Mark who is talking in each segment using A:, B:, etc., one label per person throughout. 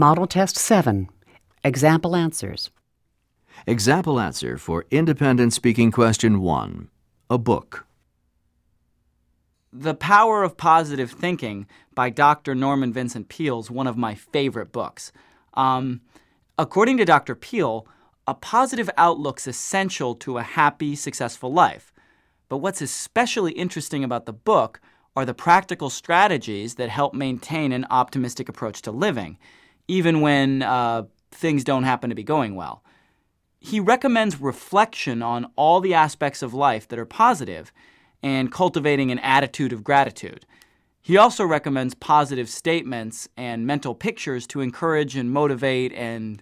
A: Model Test 7 Example Answers.
B: Example answer for independent speaking question 1. A book.
C: The Power of Positive Thinking by Dr. Norman Vincent Peale is one of my favorite books. Um, according to Dr. Peale, a positive outlook's essential to a happy, successful life. But what's especially interesting about the book are the practical strategies that help maintain an optimistic approach to living, even when uh, things don't happen to be going well. He recommends reflection on all the aspects of life that are positive and cultivating an attitude of gratitude. He also recommends positive statements and mental pictures to encourage and motivate and,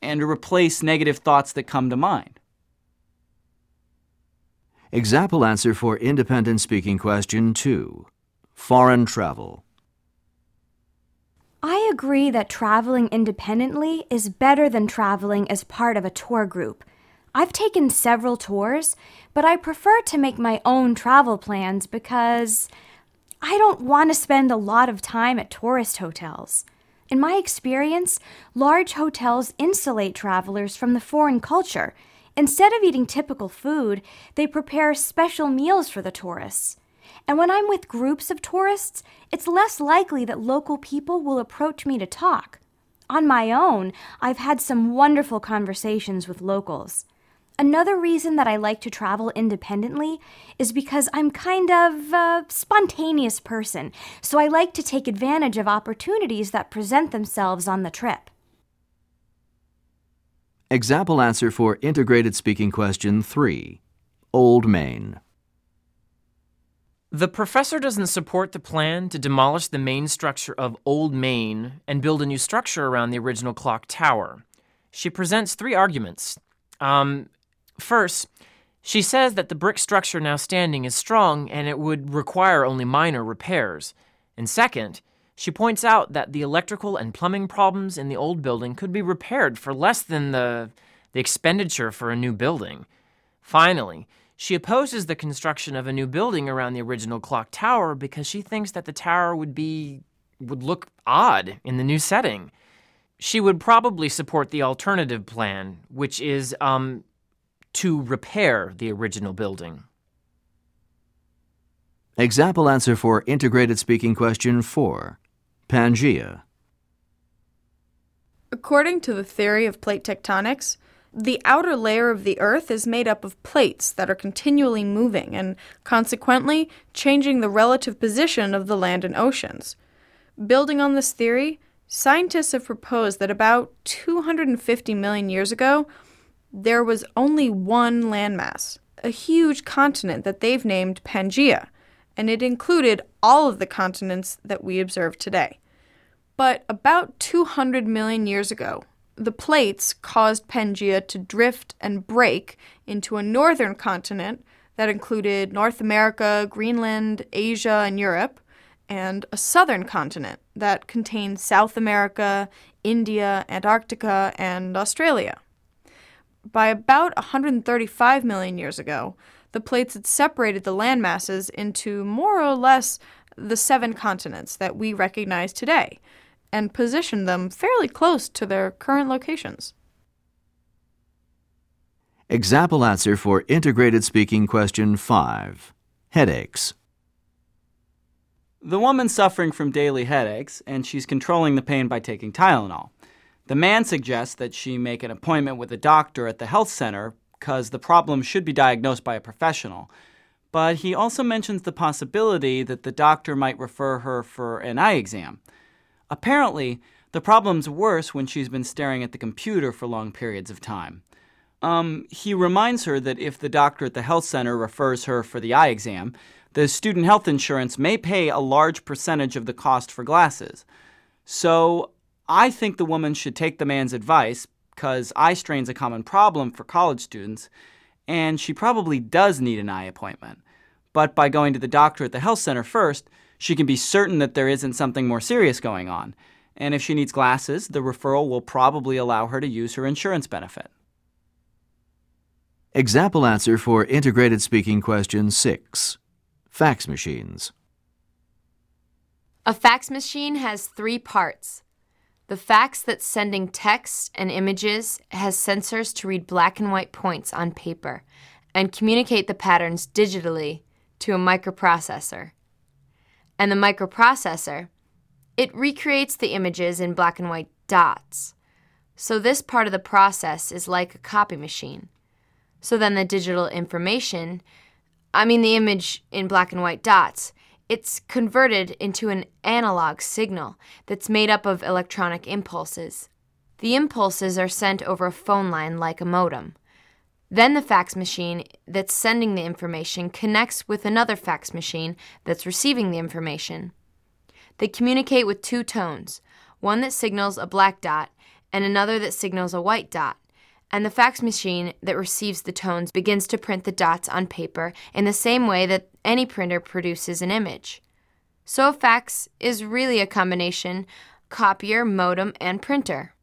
C: and to replace negative thoughts that come to mind.
B: Example answer for independent speaking question 2. Foreign travel.
D: Agree that traveling independently is better than traveling as part of a tour group. I've taken several tours, but I prefer to make my own travel plans because I don't want to spend a lot of time at tourist hotels. In my experience, large hotels insulate travelers from the foreign culture Instead of eating typical food, they prepare special meals for the tourists. And when I'm with groups of tourists, it's less likely that local people will approach me to talk. On my own, I've had some wonderful conversations with locals. Another reason that I like to travel independently is because I'm kind of a spontaneous person, so I like to take advantage of opportunities that present themselves on the trip.
B: Example answer for integrated speaking question 3. Old Main.
E: The professor doesn't support the plan to demolish the main structure of Old Main and build a new structure around the original clock tower. She presents three arguments. Um, first, she says that the brick structure now standing is strong and it would require only minor repairs. And second, she points out that the electrical and plumbing problems in the old building could be repaired for less than the, the expenditure for a new building. Finally, she opposes the construction of a new building around the original clock tower because she thinks that the tower would be would look odd in the new setting. She would probably support the alternative plan, which is um, to repair the original building.
B: Example answer for integrated speaking question 4. Pangea.
F: According to the theory of plate tectonics, the outer layer of the Earth is made up of plates that are continually moving and, consequently, changing the relative position of the land and oceans. Building on this theory, scientists have proposed that about 250 million years ago, there was only one landmass, a huge continent that they've named Pangea, and it included all of the continents that we observe today. But about 200 million years ago, the plates caused Pangea to drift and break into a northern continent that included North America, Greenland, Asia, and Europe, and a southern continent that contained South America, India, Antarctica, and Australia. By about 135 million years ago, the plates had separated the landmasses into more or less the seven continents that we recognize today and positioned them fairly close to their current locations.
B: Example answer for integrated speaking question 5. Headaches.
C: The woman's suffering from daily headaches, and she's controlling the pain by taking Tylenol. The man suggests that she make an appointment with a doctor at the health center because the problem should be diagnosed by a professional. But he also mentions the possibility that the doctor might refer her for an eye exam. Apparently, the problem's worse when she's been staring at the computer for long periods of time. Um, he reminds her that if the doctor at the health center refers her for the eye exam, the student health insurance may pay a large percentage of the cost for glasses. So I think the woman should take the man's advice, because eye strain's a common problem for college students, and she probably does need an eye appointment. But by going to the doctor at the health center first, she can be certain that there isn't something more serious going on. And if she needs glasses, the referral will probably allow her to use her insurance benefit.
B: Example answer for integrated speaking question 6. Fax machines.
G: A fax machine has three parts. The fax that's sending text and images has sensors to read black and white points on paper and communicate the patterns digitally to a microprocessor. And the microprocessor, it recreates the images in black and white dots. So this part of the process is like a copy machine. So then the digital information, I mean the image in black and white dots, it's converted into an analog signal that's made up of electronic impulses. The impulses are sent over a phone line like a modem. Then the fax machine that's sending the information connects with another fax machine that's receiving the information. They communicate with two tones, one that signals a black dot and another that signals a white dot and the fax machine that receives the tones begins to print the dots on paper in the same way that any printer produces an image. So a fax is really a combination copier, modem, and printer.